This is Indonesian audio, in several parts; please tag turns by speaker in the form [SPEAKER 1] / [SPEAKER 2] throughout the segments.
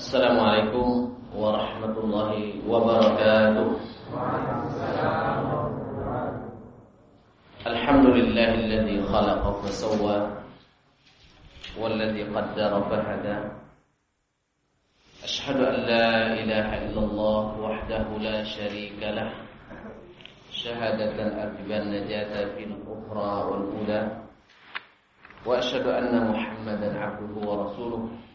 [SPEAKER 1] Assalamualaikum warahmatullahi wabarakatuh. Alhamdulillahilladzi khalaqa fasawwa والذي قدر فهدى. أشهد أن لا إله إلا الله وحده لا شريك له. شهادة أرجو النجاة في الأخرى والأولى. وأشهد أن محمدا عبده ورسوله.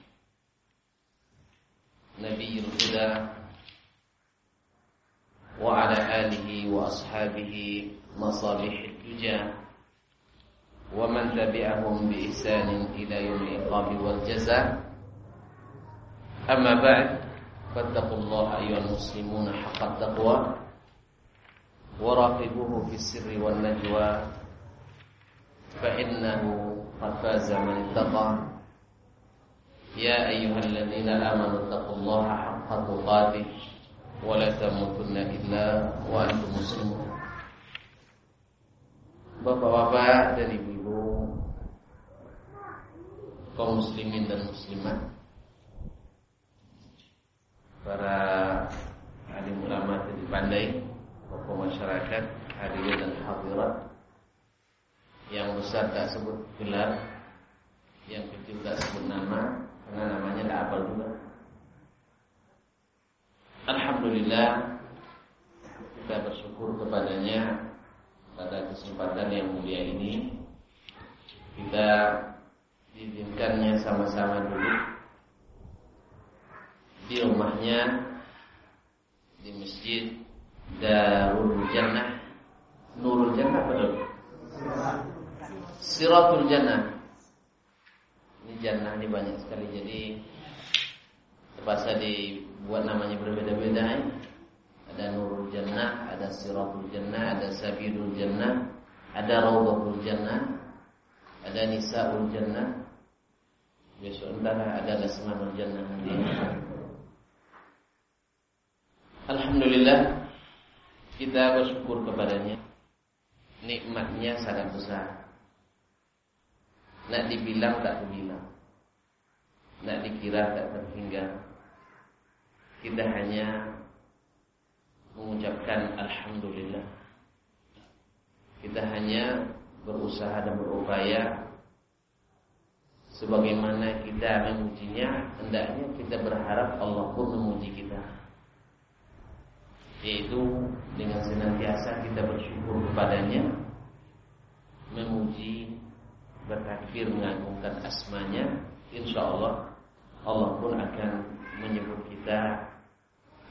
[SPEAKER 1] نبي الهدى وعلى آله وأصحابه مصالح الدجى ومن تبعهم بإحسان إلى يوم العقاب والجزاء. أما بعد فاتقوا الله أيها المسلمون حق التقوى وراقبوه في السر والنجوى فإنه قد فاز من اتقى. يا أيها الذين آمنوا الله حق تقاته ولا تموتن إلا وأنتم مسلمون Bapak-bapak dan ibu-ibu kaum muslimin dan muslimat para alim ulama yang pandai tokoh masyarakat hadirin dan hadirat yang besar tak sebut gelar yang kecil tak sebut nama karena namanya tak apa juga Alhamdulillah kita bersyukur kepadanya pada kesempatan yang mulia ini. Kita diizinkannya sama-sama dulu di rumahnya di masjid Darul Jannah. Nurul Jannah dulu? Siratul Jannah. Ini Jannah ini banyak sekali jadi terpaksa dibuat namanya berbeda-beda ya ada Nurul Jannah, ada Siratul Jannah, ada Sabilul Jannah, ada Rawdatul Jannah, ada Nisaul Jannah. Besok entar ada Lasmanul Jannah nanti. Alhamdulillah kita bersyukur kepadanya. Nikmatnya sangat besar. Nak dibilang tak terbilang. Nak dikira tak terhingga. Kita hanya mengucapkan Alhamdulillah. Kita hanya berusaha dan berupaya Sebagaimana kita memujinya Hendaknya kita berharap Allah pun memuji kita. Yaitu dengan senantiasa kita bersyukur kepadanya Memuji Bertakbir mengagungkan asmanya Insya Allah Allah pun akan menyebut kita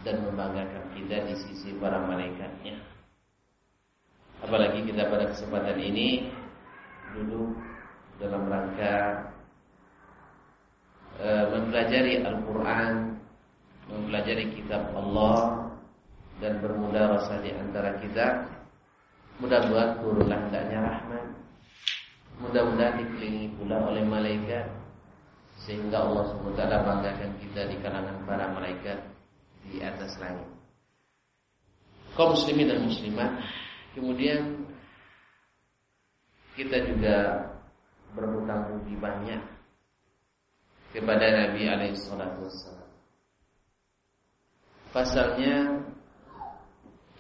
[SPEAKER 1] dan membanggakan kita di sisi para malaikatnya. Apalagi kita pada kesempatan ini duduk dalam rangka e, mempelajari Al-Quran, mempelajari kitab Allah dan bermudah rasa di antara kita. Mudah-mudahan turunlah hendaknya rahmat. Mudah-mudahan dikelilingi pula oleh malaikat sehingga Allah SWT banggakan kita di kalangan para malaikat di atas langit. Kaum muslimin dan muslimat, kemudian kita juga berhutang budi banyak kepada Nabi alaihi salatu wassalam. Pasalnya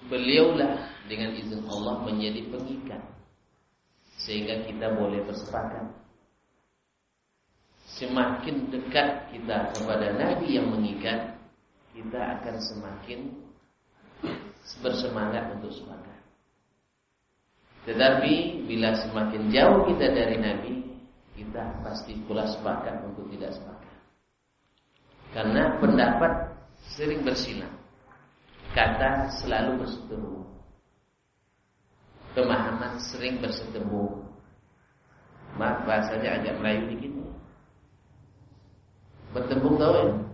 [SPEAKER 1] beliaulah dengan izin Allah menjadi pengikat sehingga kita boleh bersepakat. Semakin dekat kita kepada Nabi yang mengikat, kita akan semakin bersemangat untuk semangat. Tetapi bila semakin jauh kita dari Nabi, kita pasti pula sepakat untuk tidak sepakat. Karena pendapat sering bersilang, kata selalu berseteru, pemahaman sering berseteru. Maaf bahasanya agak Melayu dikit. Bertembung tahu ya?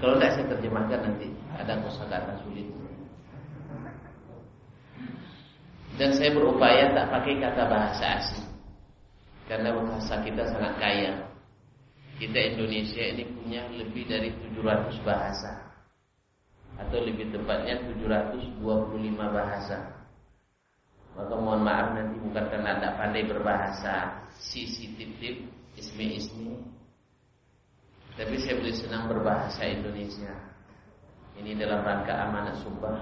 [SPEAKER 1] Kalau tidak saya terjemahkan nanti ada kosakata sulit. Dan saya berupaya tak pakai kata bahasa asing. Karena bahasa kita sangat kaya. Kita Indonesia ini punya lebih dari 700 bahasa. Atau lebih tepatnya 725 bahasa. Maka mohon maaf nanti bukan karena tidak pandai berbahasa. Sisi tip-tip, ismi-ismi Tapi saya lebih senang berbahasa Indonesia. Ini dalam rangka amanat sumpah.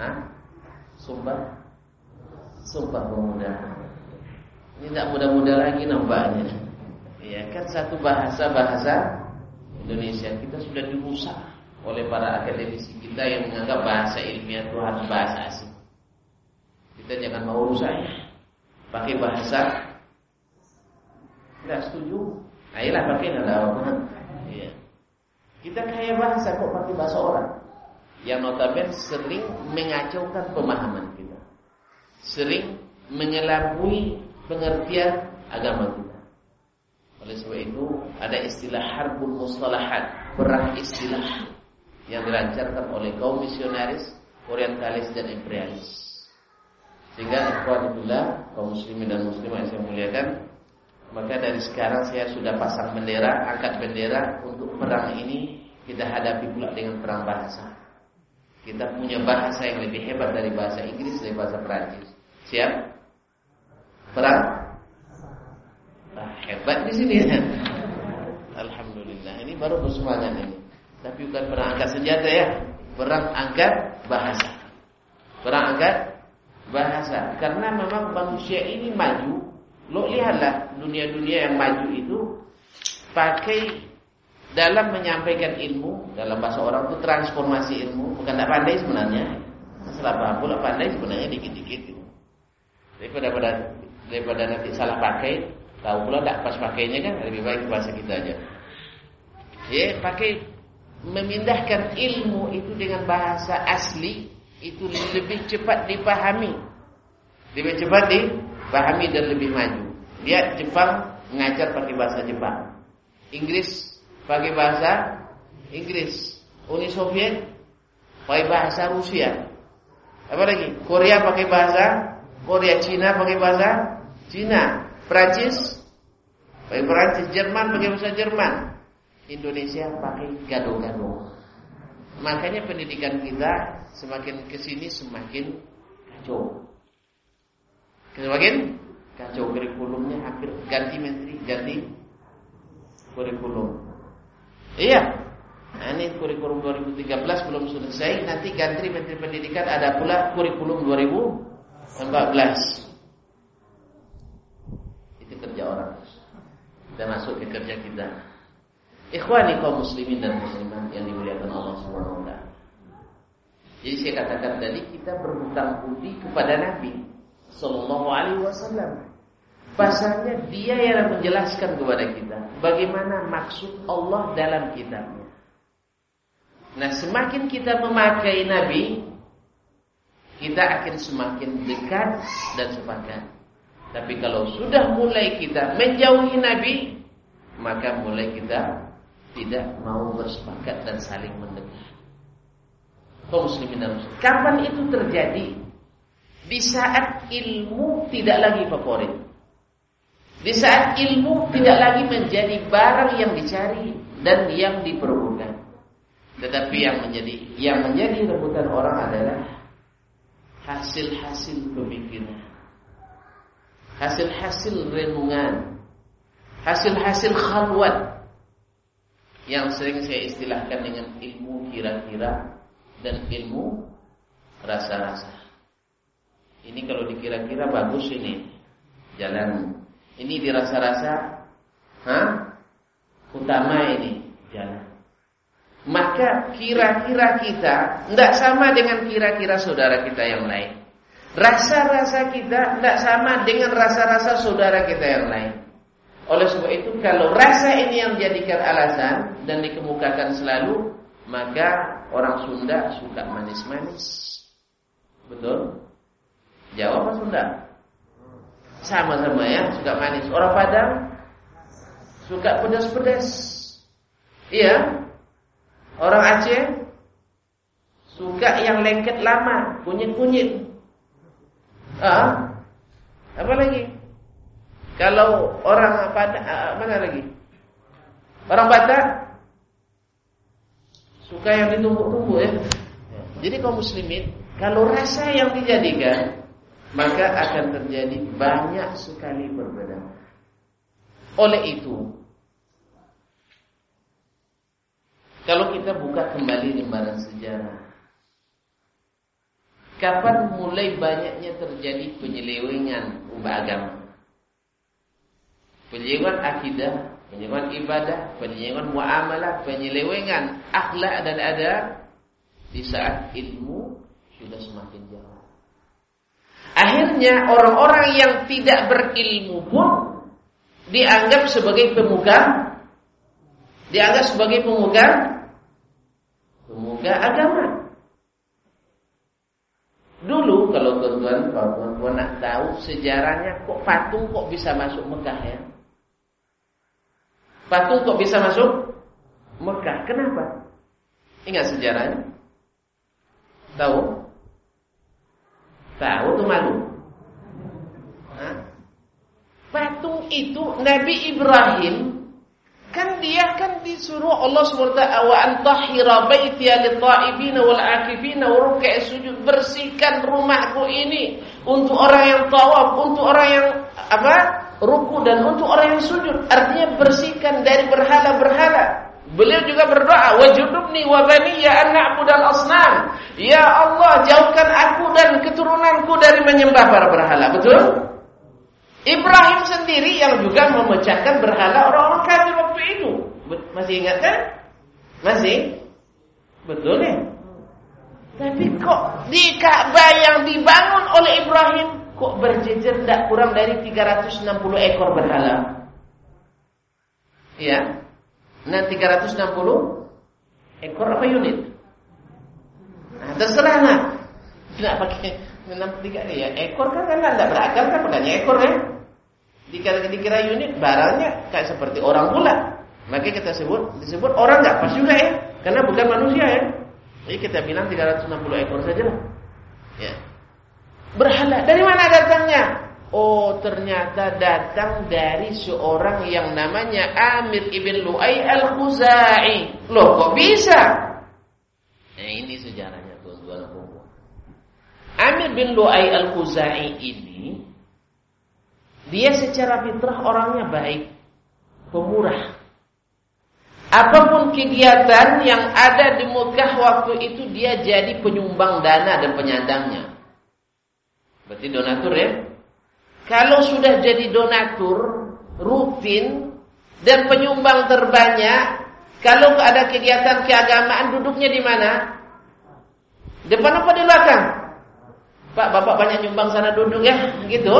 [SPEAKER 1] Hah? Sumpah? Sumpah pemuda. Ini tidak mudah-mudah lagi nampaknya. Ya kan satu bahasa-bahasa Indonesia kita sudah dirusak oleh para akademisi kita yang menganggap bahasa ilmiah itu harus bahasa asing. Kita jangan mau rusaknya. Pakai bahasa tidak setuju. Ayolah pakai nada apa? Iya. Kita kaya bahasa kok pakai bahasa orang. Yang notabene sering mengacaukan pemahaman kita. Sering mengelabui pengertian agama kita. Oleh sebab itu ada istilah harbul mustalahat, perang istilah yang dilancarkan oleh kaum misionaris, orientalis dan imperialis. Sehingga ikhwanullah kaum muslimin dan muslimah yang saya muliakan, maka dari sekarang saya sudah pasang bendera, angkat bendera untuk perang ini kita hadapi pula dengan perang bahasa. Kita punya bahasa yang lebih hebat dari bahasa Inggris dari bahasa Perancis. Siap? Perang? Nah, hebat di sini. Alhamdulillah. Ini baru bersemangat ini. Tapi bukan perang angkat senjata ya. Perang angkat bahasa. Perang angkat bahasa. Karena memang manusia ini maju. Lo lihatlah dunia-dunia yang maju itu pakai dalam menyampaikan ilmu dalam bahasa orang itu transformasi ilmu bukan tak pandai sebenarnya. Salah paham pula pandai sebenarnya dikit-dikit. Daripada daripada nanti salah pakai Tahu pula tak pas pakainya kan lebih baik bahasa kita aja. Ya, pakai memindahkan ilmu itu dengan bahasa asli itu lebih cepat dipahami. Lebih cepat dipahami dan lebih maju. Dia Jepang mengajar pakai bahasa Jepang. Inggris pakai bahasa Inggris. Uni Soviet pakai bahasa Rusia. Apa lagi? Korea pakai bahasa Korea, Cina pakai bahasa Cina. Prancis pakai Prancis, Jerman pakai bahasa Jerman. Indonesia pakai gado-gado. Makanya pendidikan kita semakin ke sini semakin kacau. Semakin kacau kurikulumnya hampir ganti menteri, ganti kurikulum. Iya. Nah, ini kurikulum 2013 belum selesai, nanti ganti menteri pendidikan ada pula kurikulum 2014 kerja orang dan masuk ke kerja kita. Ikhwani kaum muslimin dan muslimat yang dimuliakan Allah Subhanahu wa taala. Jadi saya katakan tadi kita berhutang budi kepada Nabi sallallahu alaihi wasallam. Pasalnya dia yang menjelaskan kepada kita bagaimana maksud Allah dalam kitabnya. Nah, semakin kita memakai Nabi, kita akan semakin dekat dan sepakat. Tapi kalau sudah mulai kita menjauhi Nabi, maka mulai kita tidak mau bersepakat dan saling mendekat. Kapan itu terjadi? Di saat ilmu tidak lagi favorit. Di saat ilmu tidak lagi menjadi barang yang dicari dan yang diperlukan. Tetapi yang menjadi yang menjadi rebutan orang adalah hasil-hasil pemikiran hasil-hasil renungan, hasil-hasil khalwat yang sering saya istilahkan dengan ilmu kira-kira dan ilmu rasa-rasa. Ini kalau dikira-kira bagus ini jalan. Ini dirasa-rasa, hah? Utama ini jalan. Maka kira-kira kita tidak sama dengan kira-kira saudara kita yang lain. Rasa-rasa kita tidak sama dengan rasa-rasa saudara kita yang lain. Oleh sebab itu kalau rasa ini yang dijadikan alasan dan dikemukakan selalu, maka orang Sunda suka manis-manis. Betul? Jawa apa Sunda? Sama-sama ya, suka manis. Orang Padang suka pedas-pedas. Iya. Orang Aceh suka yang lengket lama, kunyit-kunyit. Ah, apa lagi? Kalau orang pada ah, mana lagi? Orang Batak suka yang ditumbuk-tumbuk ya. Jadi kaum muslimin, kalau rasa yang dijadikan, maka akan terjadi banyak sekali perbedaan. Oleh itu, Kalau kita buka kembali lembaran sejarah Kapan mulai banyaknya terjadi penyelewengan umat agama Penyelewengan akidah Penyelewengan ibadah Penyelewengan muamalah Penyelewengan akhlak dan adab Di saat ilmu sudah semakin jauh Akhirnya orang-orang yang tidak berilmu pun Dianggap sebagai pemuka dianggap sebagai pemuka pemuka agama. Dulu kalau tuan-tuan, tuan-tuan nak tahu sejarahnya kok patung kok bisa masuk Mekah ya? Patung kok bisa masuk Mekah? Kenapa? Ingat sejarahnya? Tahu? Tahu tuh malu? Patung itu Nabi Ibrahim Kan dia kan disuruh Allah SWT wa antahira baitiya lit-ta'ibina wal 'akifina wa sujud bersihkan rumahku ini untuk orang yang tawaf, untuk orang yang apa? ruku dan untuk orang yang sujud. Artinya bersihkan dari berhala-berhala. Beliau juga berdoa, wajudubni wa baniya an na'budal asnam. Ya Allah, jauhkan aku dan keturunanku dari menyembah para berhala. Betul? Ibrahim sendiri yang juga memecahkan berhala orang-orang kafir waktu itu. Masih ingat kan? Masih? Betul ya? Tapi kok di Ka'bah yang dibangun oleh Ibrahim kok berjejer tidak kurang dari 360 ekor berhala? Iya. Nah 360 ekor apa unit? Nah, terserah nah. Tidak pakai 63 ya. Ekor kan kan tidak beragam kan makanya ekor ya. Dikira, dikira unit barangnya kayak seperti orang pula. Maka kita sebut disebut orang nggak pas juga ya. Karena bukan manusia ya. Jadi kita bilang 360 ekor saja lah. Ya. Berhala dari mana datangnya? Oh ternyata datang dari seorang yang namanya Amir ibn Lu'ay al-Khuzai. Loh kok bisa? Nah ini sejarahnya tuan-tuan Amir bin Lu'ay al-Khuzai ini dia secara fitrah orangnya baik, pemurah. Apa pun kegiatan yang ada di Mekah waktu itu dia jadi penyumbang dana dan penyandangnya. Berarti donatur ya. Kalau sudah jadi donatur rutin dan penyumbang terbanyak, kalau ada kegiatan keagamaan duduknya di mana? Depan apa di belakang? Pak, Bapak banyak nyumbang sana duduk ya, gitu.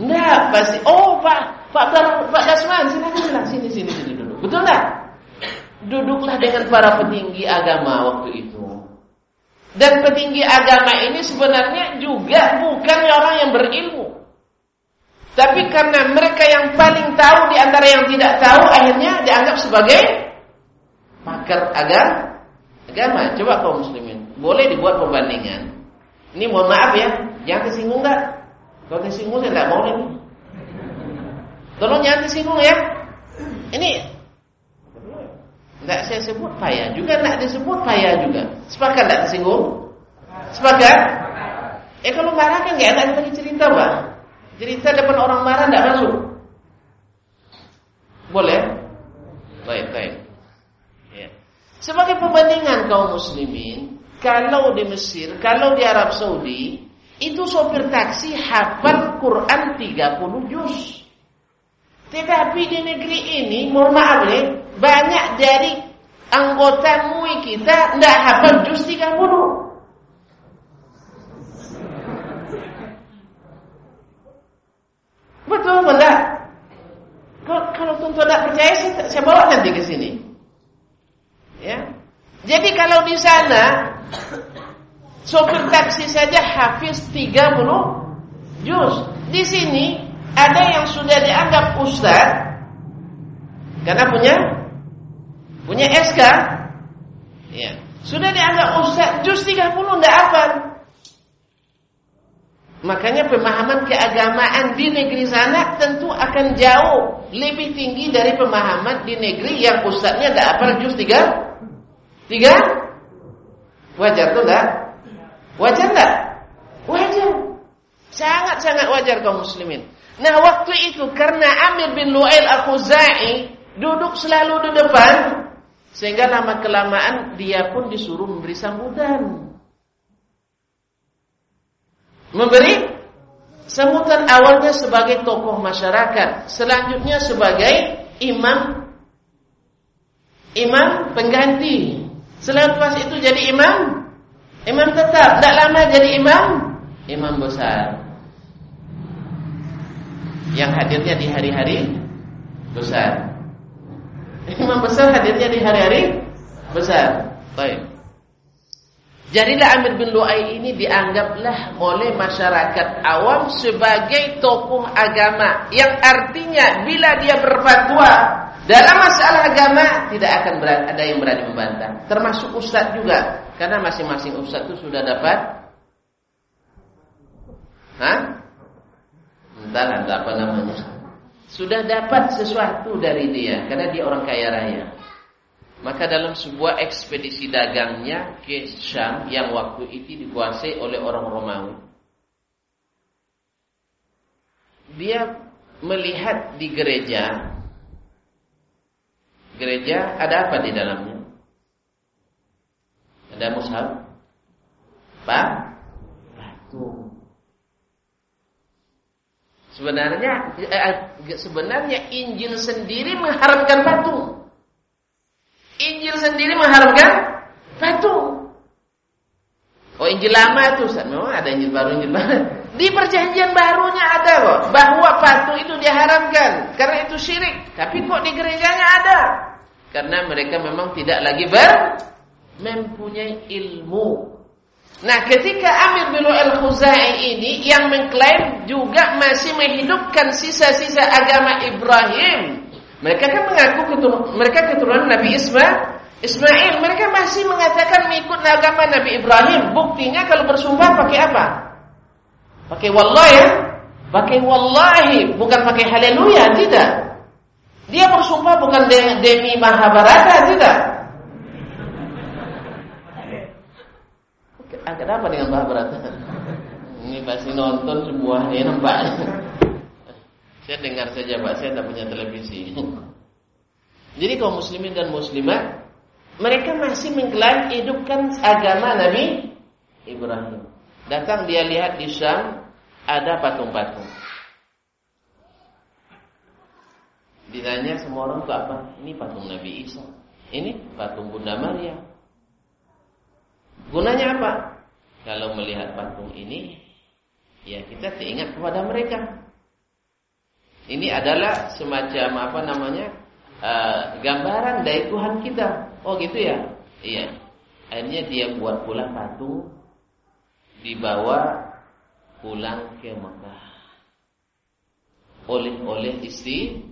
[SPEAKER 1] Enggak, pasti. Oh, Pak, Pak Pak Dasman, silakan sini sini sini duduk. Betul enggak? Duduklah dengan para petinggi agama waktu itu. Dan petinggi agama ini sebenarnya juga bukan orang yang berilmu. Tapi karena mereka yang paling tahu di antara yang tidak tahu akhirnya dianggap sebagai pakar agama. Agama. Coba kaum muslimin, boleh dibuat perbandingan. Ini mohon maaf ya, jangan tersinggung enggak? Kalau tersinggung saya enggak mau ini. Tolong jangan tersinggung ya. Ini enggak saya sebut payah juga enggak disebut payah juga. Sepakat enggak tersinggung? Sepakat? Eh kalau marah kan enggak enak lagi cerita, Pak. Cerita depan orang marah enggak masuk. Boleh? Baik, baik. Ya. Sebagai perbandingan kaum muslimin, kalau di Mesir, kalau di Arab Saudi, itu sopir taksi hafal Quran 30 juz. Tetapi di negeri ini, mohon maaf nih, banyak dari anggota MUI kita tidak hafal juz 30. Betul enggak? Kalau tuan tidak percaya, saya, saya bawa nanti ke sini. Ya. Jadi kalau di sana Sopir taksi saja hafiz 30 juz. Di sini ada yang sudah dianggap ustaz karena punya punya SK. Ya. Sudah dianggap ustaz juz 30 enggak hafal. Makanya pemahaman keagamaan di negeri sana tentu akan jauh lebih tinggi dari pemahaman di negeri yang ustaznya tidak hafal juz 3 3 Wajar tuh enggak? Wajar enggak? Wajar. Sangat-sangat wajar kaum muslimin. Nah waktu itu karena Amir bin Lu'ail al-Khuzai duduk selalu di depan, Sehingga lama kelamaan dia pun disuruh memberi sambutan. Memberi sambutan awalnya sebagai tokoh masyarakat, selanjutnya sebagai imam imam pengganti. Selepas itu jadi imam imam tetap, tidak lama jadi imam imam besar. Yang hadirnya di hari-hari besar. Imam besar hadirnya di hari-hari besar. Baik. Jadilah Amir bin Lu'ay ini dianggaplah oleh masyarakat awam sebagai tokoh agama yang artinya bila dia berfatwa dalam masalah agama tidak akan ada yang berani membantah. Termasuk ustaz juga karena masing-masing ustaz itu sudah dapat Hah? Entahlah apa namanya sudah dapat sesuatu dari dia karena dia orang kaya raya. Maka dalam sebuah ekspedisi dagangnya ke Syam yang waktu itu dikuasai oleh orang Romawi. Dia melihat di gereja Gereja ada apa di dalamnya? Ada mushaf? Pak? Batu. Sebenarnya eh, sebenarnya Injil sendiri mengharamkan batu. Injil sendiri mengharamkan batu. Oh Injil lama itu memang ada Injil baru Injil baru. Di perjanjian barunya ada kok bahwa batu itu diharamkan karena itu syirik. Tapi kok di gerejanya ada? Karena mereka memang tidak lagi ber mempunyai ilmu Nah ketika Amir bin al-Khuzai ini yang mengklaim juga masih menghidupkan sisa-sisa agama Ibrahim. Mereka kan mengaku keturunan, mereka keturunan Nabi Ismail. Ismail, mereka masih mengatakan mengikut agama Nabi Ibrahim. Buktinya kalau bersumpah pakai apa? Pakai wallahi ya? Pakai wallahi, bukan pakai haleluya, tidak. Dia bersumpah bukan demi Mahabharata, tidak. Ah, kenapa dengan Mahabharata? Ini pasti nonton sebuah ya nampak. Saya dengar saja Pak, saya tidak punya televisi. Jadi kaum muslimin dan muslimat mereka masih mengklaim hidupkan agama Nabi Ibrahim. Datang dia lihat di Syam ada patung-patung. Ditanya semua orang itu apa? Ini patung Nabi Isa. Ini patung Bunda Maria. Gunanya apa? Kalau melihat patung ini, ya kita teringat kepada mereka. Ini adalah semacam apa namanya uh, gambaran dari Tuhan kita. Oh gitu ya? Iya. Akhirnya dia buat pula patung, dibawa pulang ke Mekah. Oleh-oleh istri,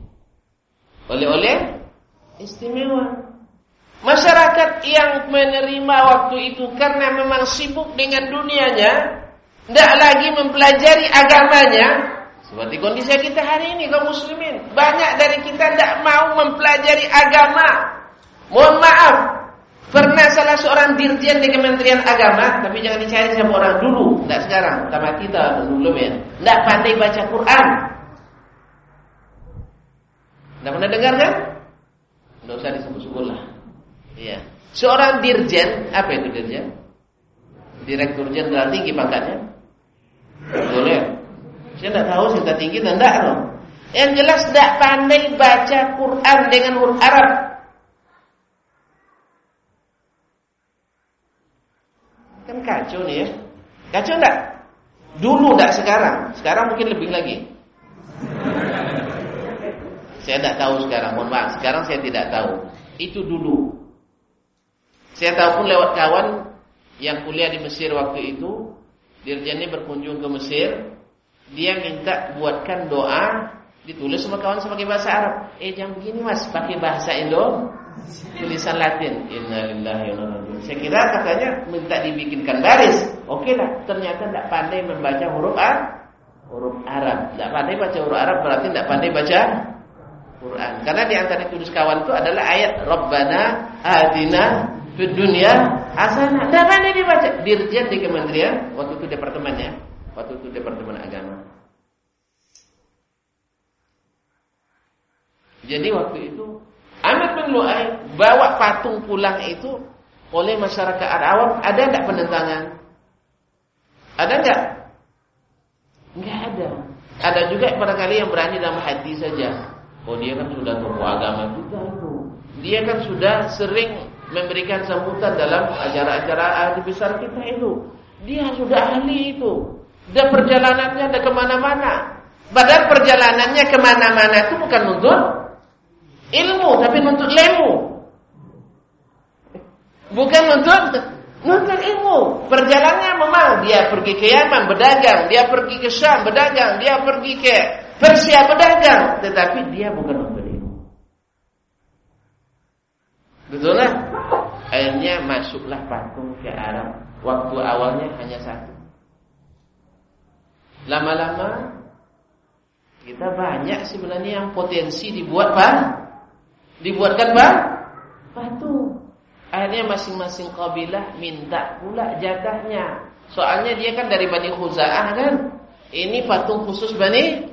[SPEAKER 1] oleh-oleh istimewa. Masyarakat yang menerima waktu itu karena memang sibuk dengan dunianya, tidak lagi mempelajari agamanya, seperti kondisi kita hari ini kaum muslimin. Banyak dari kita tidak mau mempelajari agama. Mohon maaf, pernah salah seorang dirjen di Kementerian Agama, tapi jangan dicari sama orang dulu, tidak sekarang, sama kita belum ya. Tidak pandai baca Quran. Tidak pernah dengar kan? Tidak usah disebut-sebut lah. Iya. Seorang dirjen, apa itu dirjen? Direktur jenderal tinggi pangkatnya? Boleh. Saya tidak tahu tidak tinggi dan tidak loh. Yang jelas tidak pandai baca Quran dengan huruf Arab. Kan kacau nih ya. Kacau enggak? Dulu enggak sekarang. Sekarang mungkin lebih lagi. Saya tidak tahu sekarang, mohon maaf. Sekarang saya tidak tahu. Itu dulu. Saya tahu pun lewat kawan yang kuliah di Mesir waktu itu, dirjennya berkunjung ke Mesir, dia minta buatkan doa ditulis sama kawan sebagai bahasa Arab. Eh jangan begini mas, pakai bahasa Indo, tulisan Latin. Innalillahi Saya kira katanya minta dibikinkan baris. Oke lah, ternyata tidak pandai membaca huruf A, huruf Arab. Tidak pandai baca huruf Arab berarti tidak pandai baca Quran. Karena di antara tulis kawan itu adalah ayat Rabbana Adina di dunia hasanah. Dan ini dibaca dirjen di kementerian waktu itu departemennya, waktu itu departemen agama. Jadi waktu itu Amir bin bawa patung pulang itu oleh masyarakat awam, ada enggak penentangan? Ada enggak? Enggak ada. Ada juga barangkali yang berani dalam hati saja. Oh dia kan sudah tokoh agama kita itu. Dia kan sudah sering memberikan sambutan dalam acara-acara ahli besar kita itu. Dia sudah ahli itu. Dan perjalanannya ada ke mana-mana. Padahal perjalanannya ke mana-mana itu bukan untuk ilmu, tapi untuk lemu. Bukan untuk untuk ilmu. Perjalanannya memang dia pergi ke Yaman berdagang, dia pergi ke Syam berdagang, dia pergi ke Persia berdagang, tetapi dia bukan untuk ilmu. Betul lah? Akhirnya masuklah patung ke Arab. Waktu awalnya hanya satu. Lama-lama kita banyak sebenarnya yang potensi dibuat pak, dibuatkan pak, batu. Akhirnya masing-masing kabilah minta pula jatahnya. Soalnya dia kan dari Bani Khuza'ah kan. Ini patung khusus Bani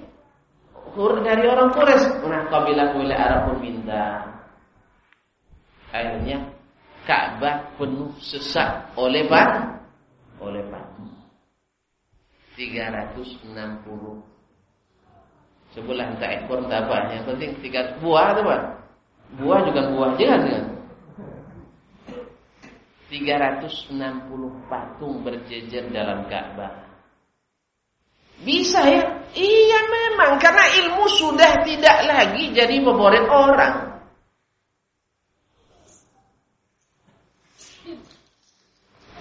[SPEAKER 1] dari orang Quraisy. Nah, kabilah-kabilah Arab pun minta. Akhirnya Ka'bah penuh sesak oleh pak, oleh patung. 360 sebulan tak ekor tak apa yang penting tiga buah tu pak. Buah juga buah jangan kan 360 patung berjejer dalam Ka'bah bisa ya? Iya memang. Karena ilmu sudah tidak lagi jadi favorit orang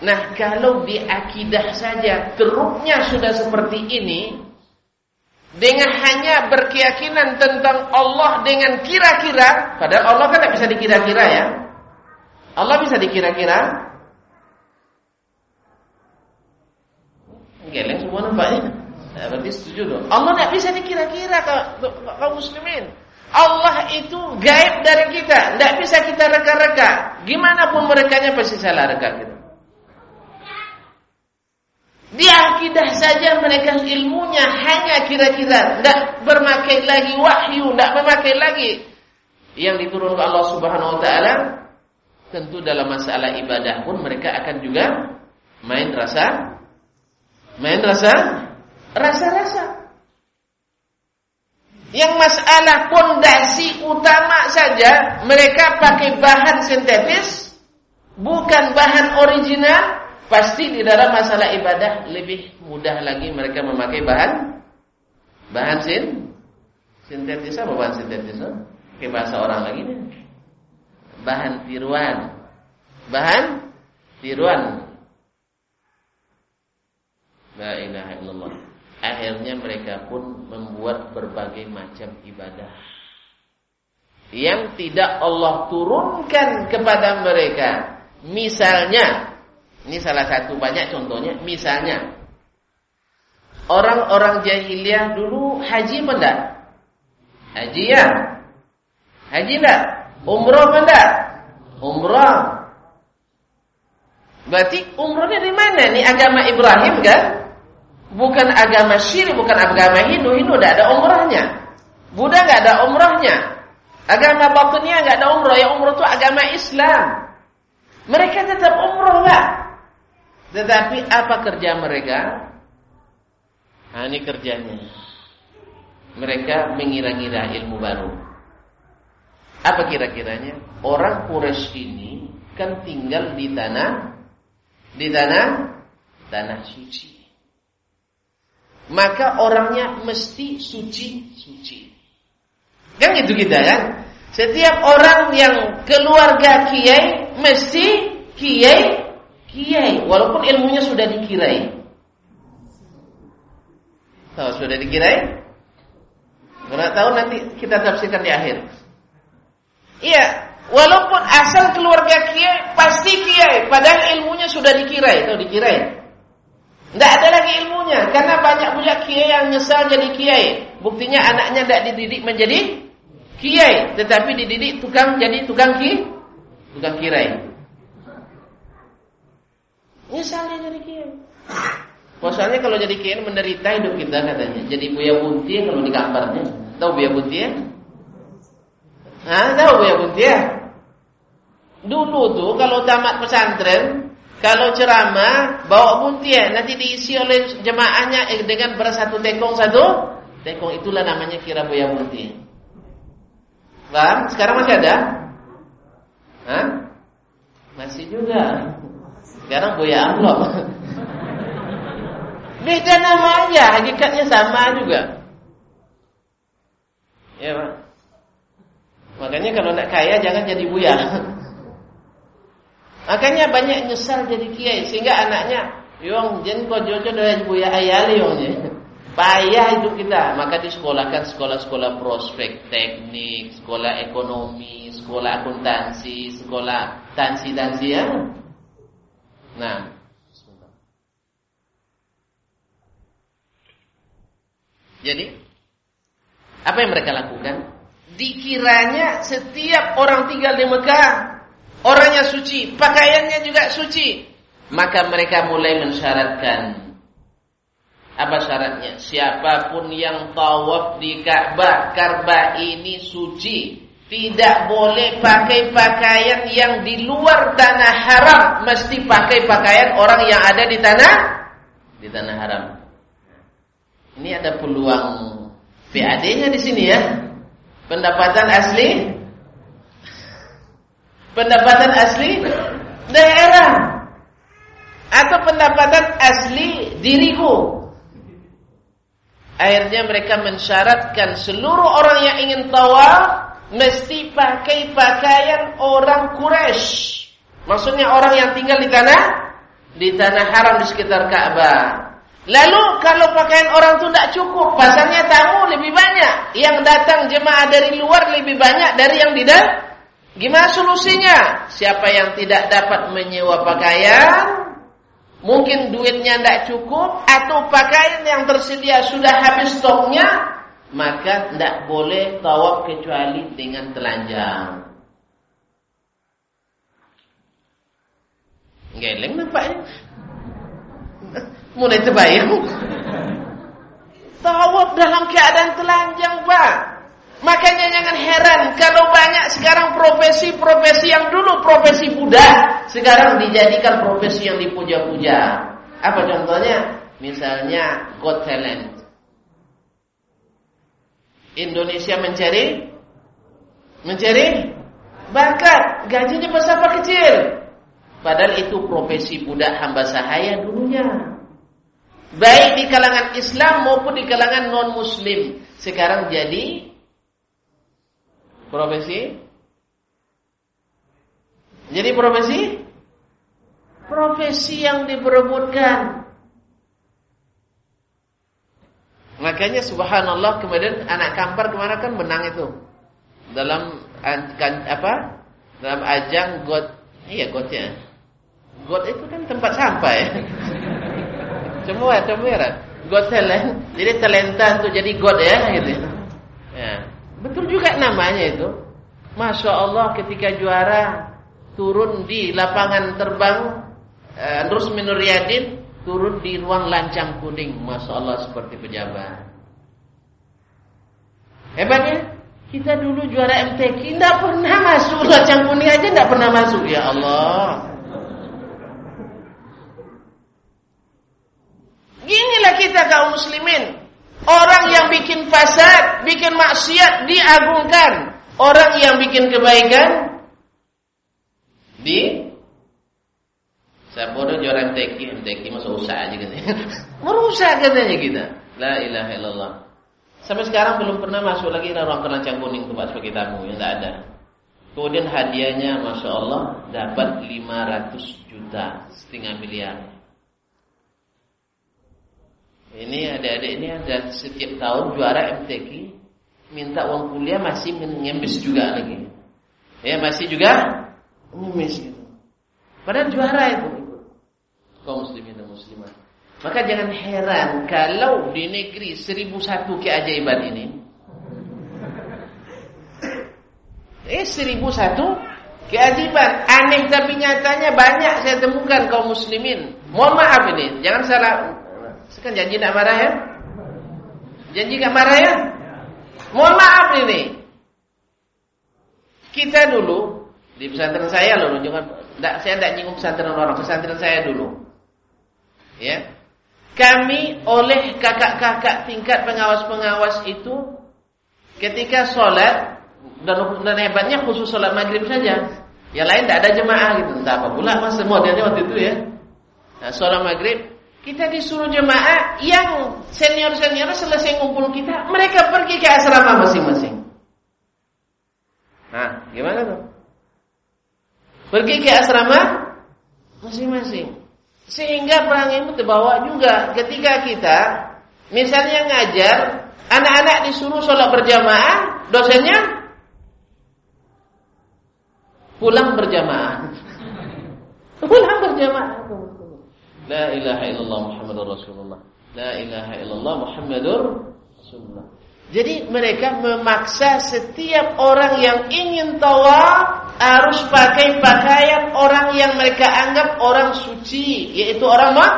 [SPEAKER 1] Nah kalau di akidah saja teruknya sudah seperti ini Dengan hanya berkeyakinan tentang Allah dengan kira-kira Padahal Allah kan tidak bisa dikira-kira ya. Allah bisa dikira-kira. Geleng semua nampaknya. Nah, Berarti setuju dong. Allah tidak bisa dikira-kira kaum muslimin. Allah itu gaib dari kita. Tidak bisa kita reka-reka. Gimana pun merekanya pasti salah reka kita di akidah saja mereka ilmunya hanya kira-kira, tidak bermakai lagi wahyu, tidak memakai lagi yang diturunkan Allah Subhanahu Wa Taala. Tentu dalam masalah ibadah pun mereka akan juga main rasa, main rasa, rasa-rasa. Yang masalah pondasi utama saja mereka pakai bahan sintetis, bukan bahan original Pasti di dalam masalah ibadah lebih mudah lagi mereka memakai bahan bahan sin sintetis apa bahan sintetis? Kayak bahasa orang lagi nih. Bahan tiruan. Bahan tiruan. La ilaha illallah. Akhirnya mereka pun membuat berbagai macam ibadah yang tidak Allah turunkan kepada mereka. Misalnya ini salah satu banyak contohnya. Misalnya, orang-orang jahiliyah dulu haji enggak? Haji ya? Haji enggak? Umrah enggak? Umrah. Berarti umrahnya dari mana? Ini agama Ibrahim kan? Bukan agama syirik, bukan agama Hindu. Hindu enggak ada umrahnya. Buddha enggak ada umrahnya. Agama batinnya enggak ada umrah. Yang umrah itu agama Islam. Mereka tetap umrah enggak? Tetapi apa kerja mereka? Nah, ini kerjanya. Mereka mengira-ngira ilmu baru. Apa kira-kiranya? Orang Quraisy ini kan tinggal di tanah di tanah tanah suci. Maka orangnya mesti suci-suci. Kan gitu kita ya? Setiap orang yang keluarga kiai mesti kiai kiai walaupun ilmunya sudah dikirai. Tahu sudah dikirai? Enggak tahu nanti kita tafsirkan di akhir. Iya, walaupun asal keluarga kiai pasti kiai, padahal ilmunya sudah dikirai, tahu dikirai. Tidak ada lagi ilmunya karena banyak punya kiai yang nyesal jadi kiai. Buktinya anaknya tidak dididik menjadi kiai, tetapi dididik tukang jadi tukang ki, tukang kirai. Misalnya jadi kiai. Pasalnya kalau jadi kiai menderita hidup kita katanya. Jadi Buya Bunti kalau di kamarnya. Tahu Buya Bunti ya? Nah, tahu ya Buntia? Dulu tuh kalau tamat pesantren, kalau ceramah bawa buntia nanti diisi oleh jemaahnya eh, dengan bersatu tekong satu tekong itulah namanya kira buaya buntia. Paham? Sekarang masih ada? Hah? Masih juga. Sekarang buaya amplop. Beda nama aja, hakikatnya sama juga. Ya, Pak. Makanya kalau nak kaya jangan jadi buya. Makanya banyak nyesal jadi kiai sehingga anaknya yong jen ko jojo dari buya ayali yong Payah hidup kita, maka disekolahkan sekolah-sekolah prospek teknik, sekolah ekonomi, sekolah akuntansi, sekolah tansi-tansi ya. Nah, Jadi apa yang mereka lakukan? Dikiranya setiap orang tinggal di Mekah orangnya suci, pakaiannya juga suci. Maka mereka mulai mensyaratkan apa syaratnya? Siapa pun yang tawaf di Ka'bah, Ka'bah ini suci. Tidak boleh pakai pakaian yang di luar tanah haram, mesti pakai pakaian orang yang ada di tanah di tanah haram. Ini ada peluang PAD-nya di sini ya. Pendapatan asli pendapatan asli daerah atau pendapatan asli diriku. Akhirnya mereka mensyaratkan seluruh orang yang ingin tawaf mesti pakai pakaian orang Quraisy. Maksudnya orang yang tinggal di tanah di tanah haram di sekitar Ka'bah. Lalu kalau pakaian orang itu tidak cukup, pasarnya tamu lebih banyak. Yang datang jemaah dari luar lebih banyak dari yang di dalam. Gimana solusinya? Siapa yang tidak dapat menyewa pakaian, mungkin duitnya tidak cukup, atau pakaian yang tersedia sudah habis stoknya, maka tidak boleh tawaf kecuali dengan telanjang. Geleng nampaknya mulai terbayang. Tawaf dalam keadaan telanjang, Pak. Makanya jangan heran kalau banyak sekarang profesi-profesi yang dulu profesi Buddha, sekarang dijadikan profesi yang dipuja-puja. Apa contohnya? Misalnya Got Talent. Indonesia mencari mencari bakat, gajinya besar kecil? Padahal itu profesi budak hamba sahaya dulunya. Baik di kalangan Islam maupun di kalangan non-muslim. Sekarang jadi profesi jadi profesi profesi yang diperebutkan. Makanya subhanallah kemudian anak kampar ke mana kan menang itu dalam kan, apa dalam ajang god iya godnya god itu kan tempat sampah ya semua semua God talent. Jadi talenta untuk jadi God ya gitu. Ya. Betul juga namanya itu. Masya Allah ketika juara turun di lapangan terbang uh, Nurus Minuriadin turun di ruang lancang kuning. Masya Allah seperti pejabat. Hebatnya kita dulu juara MTQ tidak pernah masuk lancang kuning aja tidak pernah masuk ya Allah. Ginilah kita kaum muslimin. Orang yang bikin fasad, bikin maksiat diagungkan. Orang yang bikin kebaikan di saya bodoh juara MTQ, MTQ masa usaha aja gitu. Merusak katanya kita. La ilaha illallah. Sampai sekarang belum pernah masuk lagi ruang kerancang kuning tempat sebagai tamu, yang tidak ada. Kemudian hadiahnya Masya Allah dapat 500 juta, setengah miliar. Ini adik-adik ini ada setiap tahun juara MTQ minta uang kuliah masih ngemis juga lagi. Ya masih juga ngemis gitu. Padahal juara itu kaum muslimin dan muslimat. Maka jangan heran kalau di negeri seribu satu keajaiban ini Eh seribu satu keajaiban Aneh tapi nyatanya banyak saya temukan kaum muslimin Mohon maaf ini Jangan salah sekarang janji tidak marah ya? Janji tidak marah ya? Mohon maaf ini. Kita dulu di pesantren saya loh, jangan saya enggak nyinggung pesantren orang, pesantren saya dulu. Ya. Kami oleh kakak-kakak tingkat pengawas-pengawas itu ketika sholat dan, dan hebatnya khusus sholat maghrib saja. Yang lain tidak ada jemaah gitu. Entah apa pula mas modelnya waktu itu ya. Nah, sholat maghrib kita disuruh jemaah yang senior-senior selesai ngumpul kita, mereka pergi ke asrama masing-masing. Nah, gimana tuh? Pergi ke asrama masing-masing. Sehingga perang itu terbawa juga ketika kita misalnya ngajar, anak-anak disuruh sholat berjamaah, dosennya pulang berjamaah. pulang berjamaah. La ilaha illallah Muhammadur Rasulullah. La ilaha illallah Muhammadur Rasulullah. Jadi mereka memaksa setiap orang yang ingin tawaf harus pakai pakaian orang yang mereka anggap orang suci, yaitu orang Mak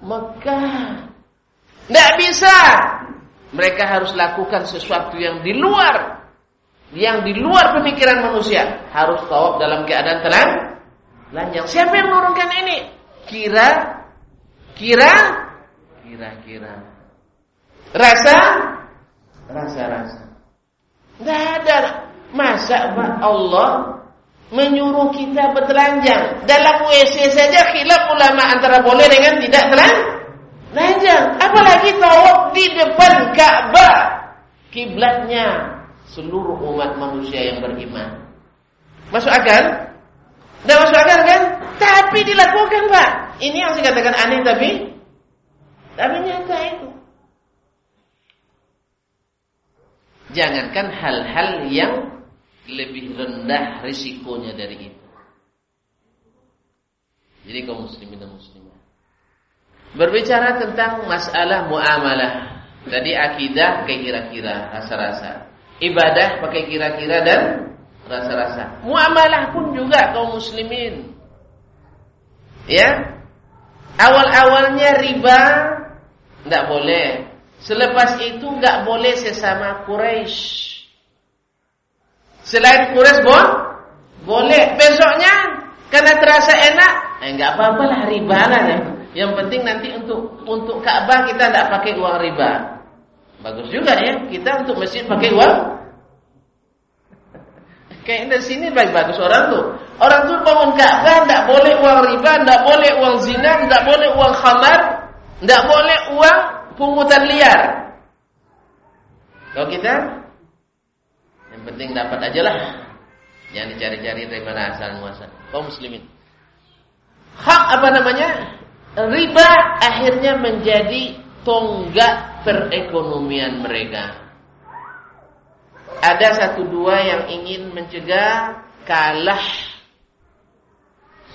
[SPEAKER 1] Mekah. Tidak bisa. Mereka harus lakukan sesuatu yang di luar yang di luar pemikiran manusia. Harus tawaf dalam keadaan tenang, lanjang. Siapa yang menurunkan ini? Kira Kira kira-kira. Rasa rasa-rasa. Enggak ada masa Allah menyuruh kita bertelanjang. Dalam WC saja khilaf ulama antara boleh dengan tidak telanjang. Apalagi tawaf di depan Ka'bah. Kiblatnya seluruh umat manusia yang beriman. Masuk akal? Tidak masuk akal kan? Tapi dilakukan Pak. Ini yang saya katakan aneh tapi tapi nyata itu. Jangankan hal-hal yang lebih rendah risikonya dari itu. Jadi kaum muslimin dan muslimah. Berbicara tentang masalah muamalah. Tadi akidah kayak kira-kira, rasa-rasa. Ibadah pakai kira-kira dan rasa-rasa. Muamalah pun juga kaum muslimin. Ya, Awal-awalnya riba tidak boleh. Selepas itu nggak boleh sesama Quraisy. Selain Quraisy boh, boleh. Besoknya karena terasa enak, eh nggak apa-apa lah riba lah ya. Yang penting nanti untuk untuk Ka'bah kita tidak pakai uang riba. Bagus juga ya, kita untuk masjid pakai uang Kayak dari sini baik bagus orang tuh. Orang tuh bangun Ka'bah tidak boleh uang riba, tidak boleh uang zina, tidak boleh uang khamar, tidak boleh uang pungutan liar. Kalau kita yang penting dapat aja lah. Jangan dicari-cari dari mana asal muasal. Kaum muslimin. Hak apa namanya? Riba akhirnya menjadi tonggak perekonomian mereka ada satu dua yang ingin mencegah kalah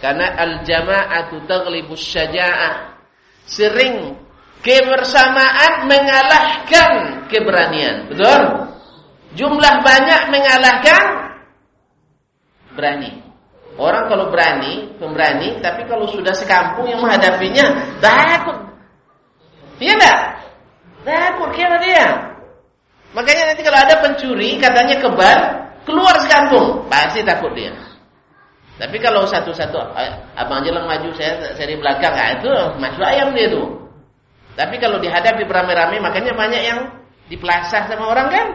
[SPEAKER 1] karena al-jama'atu taghlibus syaja'ah sering kebersamaan mengalahkan keberanian betul jumlah banyak mengalahkan berani orang kalau berani pemberani tapi kalau sudah sekampung yang menghadapinya takut iya enggak takut kira dia Makanya nanti kalau ada pencuri katanya kebal, keluar sekampung, pasti takut dia. Tapi kalau satu-satu abang jalan maju saya saya belakang, ah itu masuk ayam dia tuh. Tapi kalau dihadapi beramai-ramai makanya banyak yang dipelasah sama orang kan?